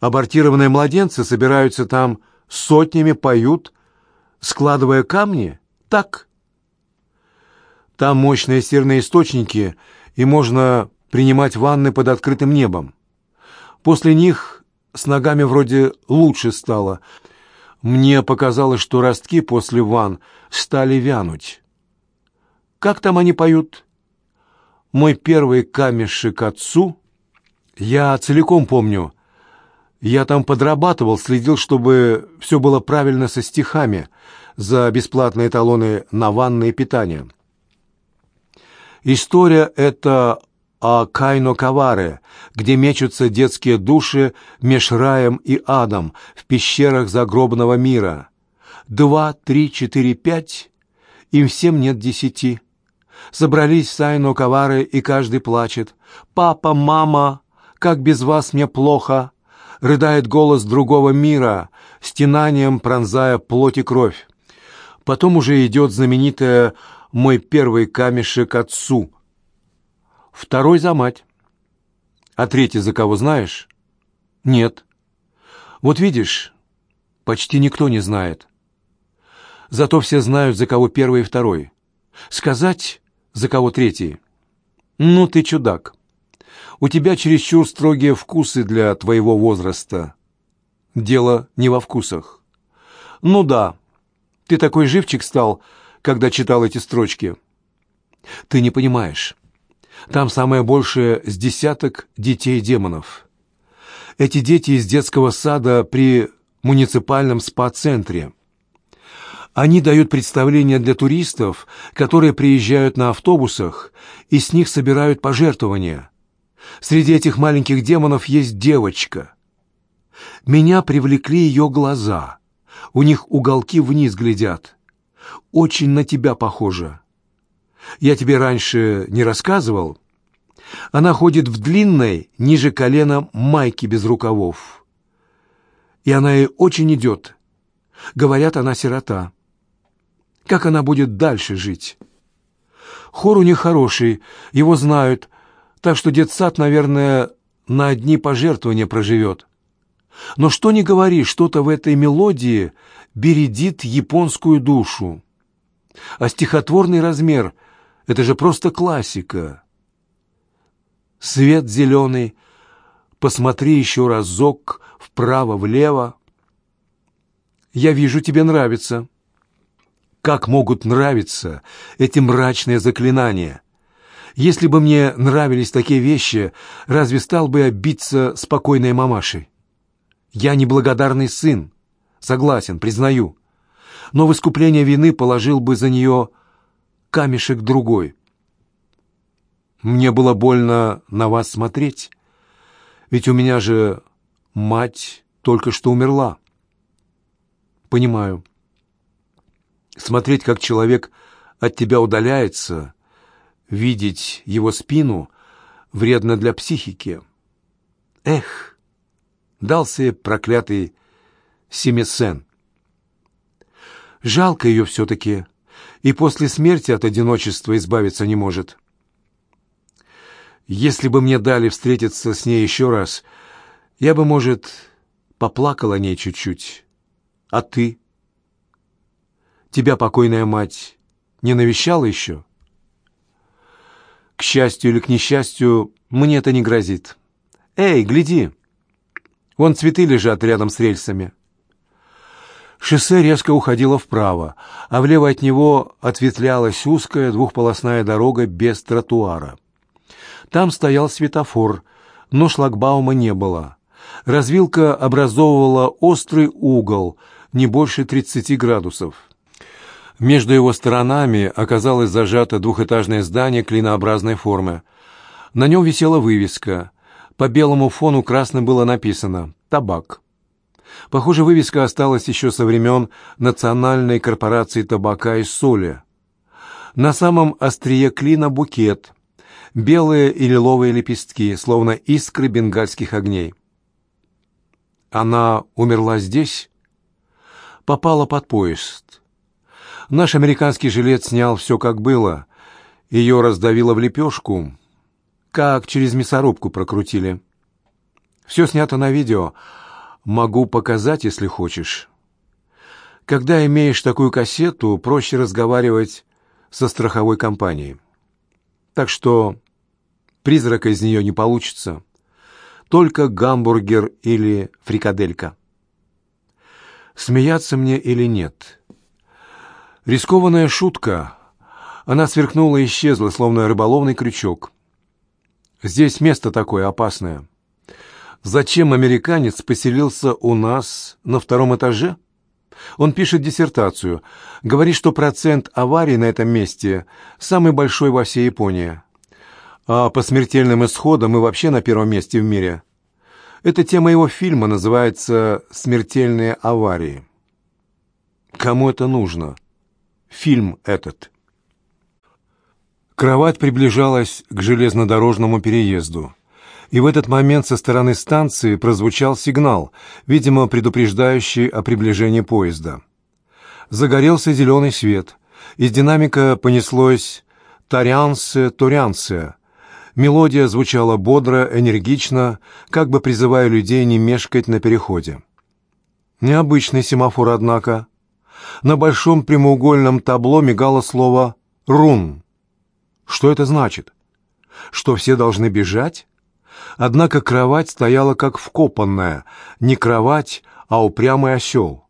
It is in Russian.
Абортированные младенцы собираются там сотнями, поют, складывая камни? Так. Там мощные серные источники, и можно принимать ванны под открытым небом. После них с ногами вроде лучше стало. Мне показалось, что ростки после ванн стали вянуть. Как там они поют? Мой первый камешек отцу. Я целиком помню. Я там подрабатывал, следил, чтобы все было правильно со стихами за бесплатные талоны на ванное питание. История эта о Кайно-Каваре, где мечутся детские души меж раем и адом в пещерах загробного мира. Два, три, четыре, пять, им всем нет десяти. Собрались Сайно Кавары, и каждый плачет. «Папа, мама, как без вас мне плохо!» Рыдает голос другого мира, стенанием пронзая плоть и кровь. Потом уже идет знаменитая «Мой первый камешек отцу». Второй за мать. А третий за кого знаешь? Нет. Вот видишь, почти никто не знает. Зато все знают, за кого первый и второй. Сказать, за кого третий? Ну, ты чудак. У тебя чересчур строгие вкусы для твоего возраста. Дело не во вкусах. Ну да, ты такой живчик стал, когда читал эти строчки. Ты не понимаешь. Там самое большее с десяток детей-демонов. Эти дети из детского сада при муниципальном спа-центре. Они дают представления для туристов, которые приезжают на автобусах, и с них собирают пожертвования. Среди этих маленьких демонов есть девочка. Меня привлекли ее глаза. У них уголки вниз глядят. Очень на тебя похоже. Я тебе раньше не рассказывал? Она ходит в длинной, ниже колена, майке без рукавов. И она ей очень идет. Говорят, она сирота. Как она будет дальше жить? Хор у них хороший, его знают, так что детсад, наверное, на одни пожертвования проживет. Но что ни говори, что-то в этой мелодии бередит японскую душу. А стихотворный размер — это же просто классика. Свет зеленый, посмотри еще разок вправо-влево. Я вижу, тебе нравится. Как могут нравиться эти мрачные заклинания? Если бы мне нравились такие вещи, разве стал бы я биться спокойной мамашей? Я неблагодарный сын, согласен, признаю. Но в искупление вины положил бы за нее камешек другой. Мне было больно на вас смотреть, ведь у меня же мать только что умерла. Понимаю. Смотреть, как человек от тебя удаляется, видеть его спину вредно для психики. Эх, дался проклятый Семисен. Жалко ее все-таки, и после смерти от одиночества избавиться не может. Если бы мне дали встретиться с ней еще раз, я бы, может, поплакал о ней чуть-чуть. А ты? Тебя покойная мать не навещала еще? К счастью или к несчастью, мне это не грозит. Эй, гляди! Вон цветы лежат рядом с рельсами. Шоссе резко уходило вправо, а влево от него ответвлялась узкая двухполосная дорога без тротуара. Там стоял светофор, но шлагбаума не было. Развилка образовывала острый угол, не больше 30 градусов. Между его сторонами оказалось зажато двухэтажное здание клинообразной формы. На нем висела вывеска. По белому фону красным было написано «Табак». Похоже, вывеска осталась еще со времен Национальной корпорации табака и соли. На самом острие клина букет, белые и лиловые лепестки, словно искры бенгальских огней. Она умерла здесь? Попала под поезд. Наш американский жилет снял все как было. Ее раздавило в лепешку, как через мясорубку прокрутили. Все снято на видео, Могу показать, если хочешь. Когда имеешь такую кассету, проще разговаривать со страховой компанией. Так что призрака из нее не получится. Только гамбургер или фрикаделька. Смеяться мне или нет? Рискованная шутка. Она сверкнула и исчезла, словно рыболовный крючок. Здесь место такое опасное. Зачем американец поселился у нас на втором этаже? Он пишет диссертацию. Говорит, что процент аварий на этом месте самый большой во всей Японии. А по смертельным исходам мы вообще на первом месте в мире. Эта тема его фильма называется «Смертельные аварии». Кому это нужно? Фильм этот. Кровать приближалась к железнодорожному переезду. И в этот момент со стороны станции прозвучал сигнал, видимо, предупреждающий о приближении поезда. Загорелся зеленый свет. Из динамика понеслось «Тарянсе, Турянсе». Мелодия звучала бодро, энергично, как бы призывая людей не мешкать на переходе. Необычный семафор, однако. На большом прямоугольном табло мигало слово «Рун». Что это значит? Что все должны бежать? Однако кровать стояла как вкопанная. Не кровать, а упрямый осел.